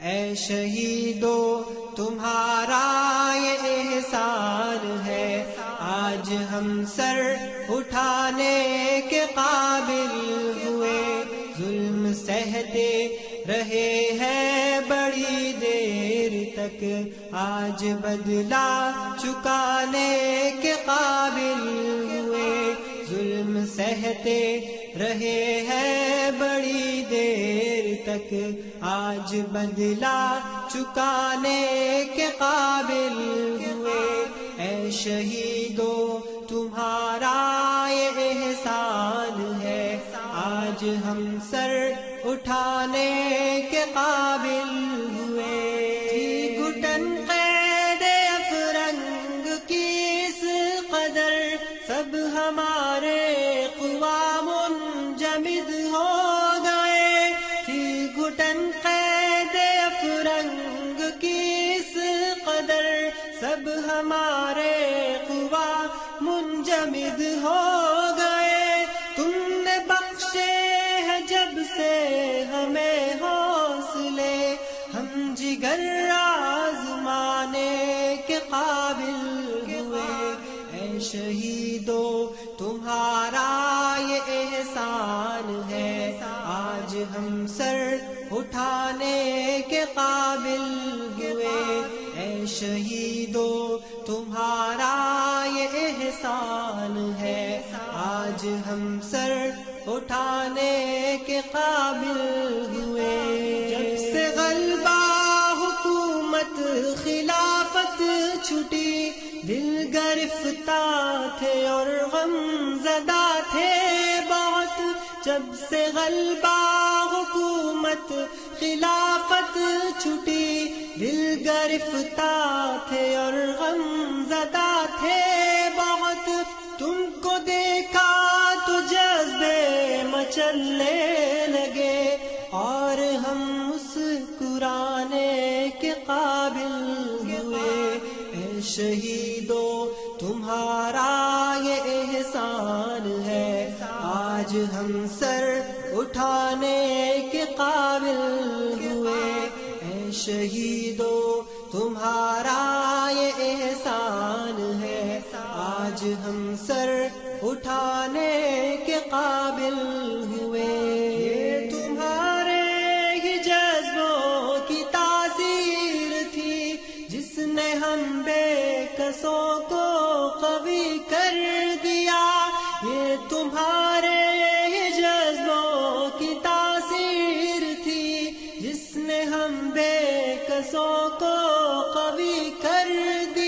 اے شہیدو، تمہارا یہ احسان ہے۔ آج ہم سر اٹھانے کے قابل ہوئے۔ ظلم سہتے رہے ہیں بڑی دیر تک۔ آج بدلا چکانے کے قابل ہوئے۔ ظلم سہتے رہے ہیں بڑی دیر تک، آج بدلا چکانے کے قابل ہوئے۔ اے شہیدو، تمہارا یہ احسان ہے۔ آج ہم سر اٹھانے کے قابل منجمد ہو گئے۔ تم نے بخشے ہیں جب سے ہمیں حوصلے۔ ہم جگر آزمانے کے قابل ہوئے۔ اے شہیدو، تمہارا یہ احسان ہے۔ آج ہم سر اٹھانے کے قابل ہوئے۔ اے شہیدو، تمہارا احسان ہے۔ آج ہم سر اٹھانے کے قابل ہوئے۔ جب سے غلبہ حکومت خلافت چھٹی، دل گرفتار تھے اور غم زدہ تھے بہت۔ جب سے غلبہ حکومت خلافت چھٹی، دل گرفتار تھے اور غم زدہ تھے۔ کے قابل ہوئے، اے شہیدو، تمہارا یہ احسان ہے۔ آج ہم سر اٹھانے کے قابل ہوئے۔ اے شہیدو، تمہارا کو قوی کر دیا۔ یہ تمہارے جذبوں کی تاثیر تھی۔ جس نے ہم بے کسوں کو قوی کر دیا۔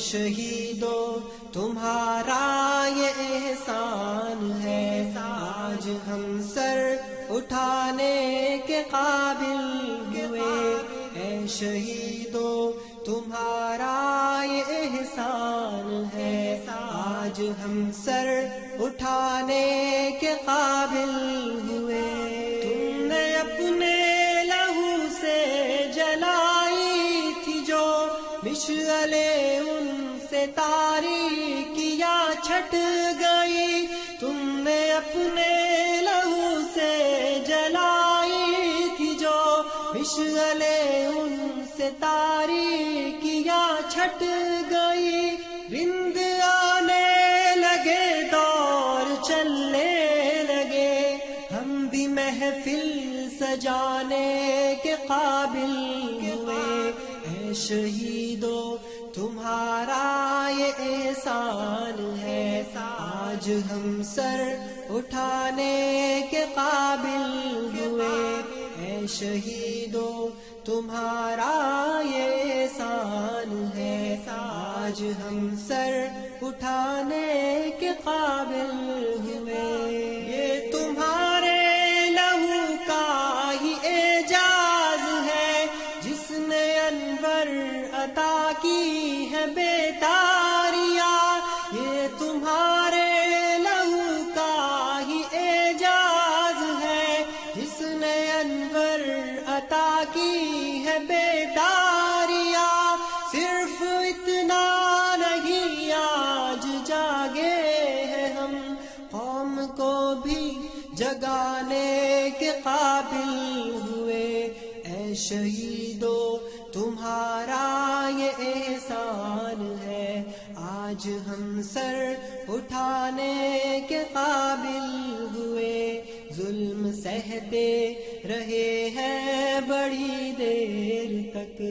شہیدو تمہارا یہ احسان ہے۔ آج ہم سر اٹھانے کے قابل ہوئے۔ اے شہیدو تمہارا یہ احسان ہے۔ آج ہم سر اٹھانے کے قابل ان تاری کیا چھٹ گئی؟ تم نے اپنے لہو سے جلائی تھی جو مشغلے ان سے تاری چھٹ گئی؟ رند آنے لگے، دور چلنے لگے۔ ہم بھی محفل سجانے کے قابل ہوئے۔ اے شہیدو تمہارا یہ احسان ہے۔ آج ہم سر اٹھانے کے قابل ہوئے۔ اے شہیدو، تمہارا یہ احسان ہے۔ آج ہم سر اٹھانے کے قابل ہے بیداریا یہ تمہارے لہو کا ہی اعجاز ہے۔ جس نے انور عطا کی ہے بیداریا صرف اتنا نہیں، آج جاگے ہیں ہم۔ قوم کو بھی جگانے کے قابل ہوئے۔ اے شہیدوں تمہارا یہ احسان ہے۔ آج ہم سر اٹھانے کے قابل ہوئے۔ ظلم سہتے رہے ہیں بڑی دیر تک۔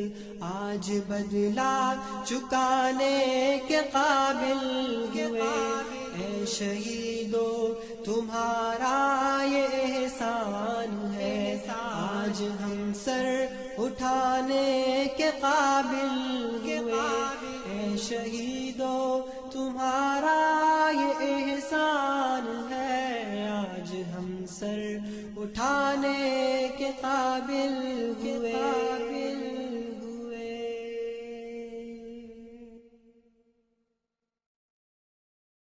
آج بدلا چکانے کے قابل ہوئے۔ اے شہیدو، تمہارا یہ احسان ہے۔ ہم سر اٹھانے کے قابل ہوئے۔ اے شہیدو، تمہارا یہ احسان ہے۔ آج ہم سر اٹھانے کے قابل ہوئے۔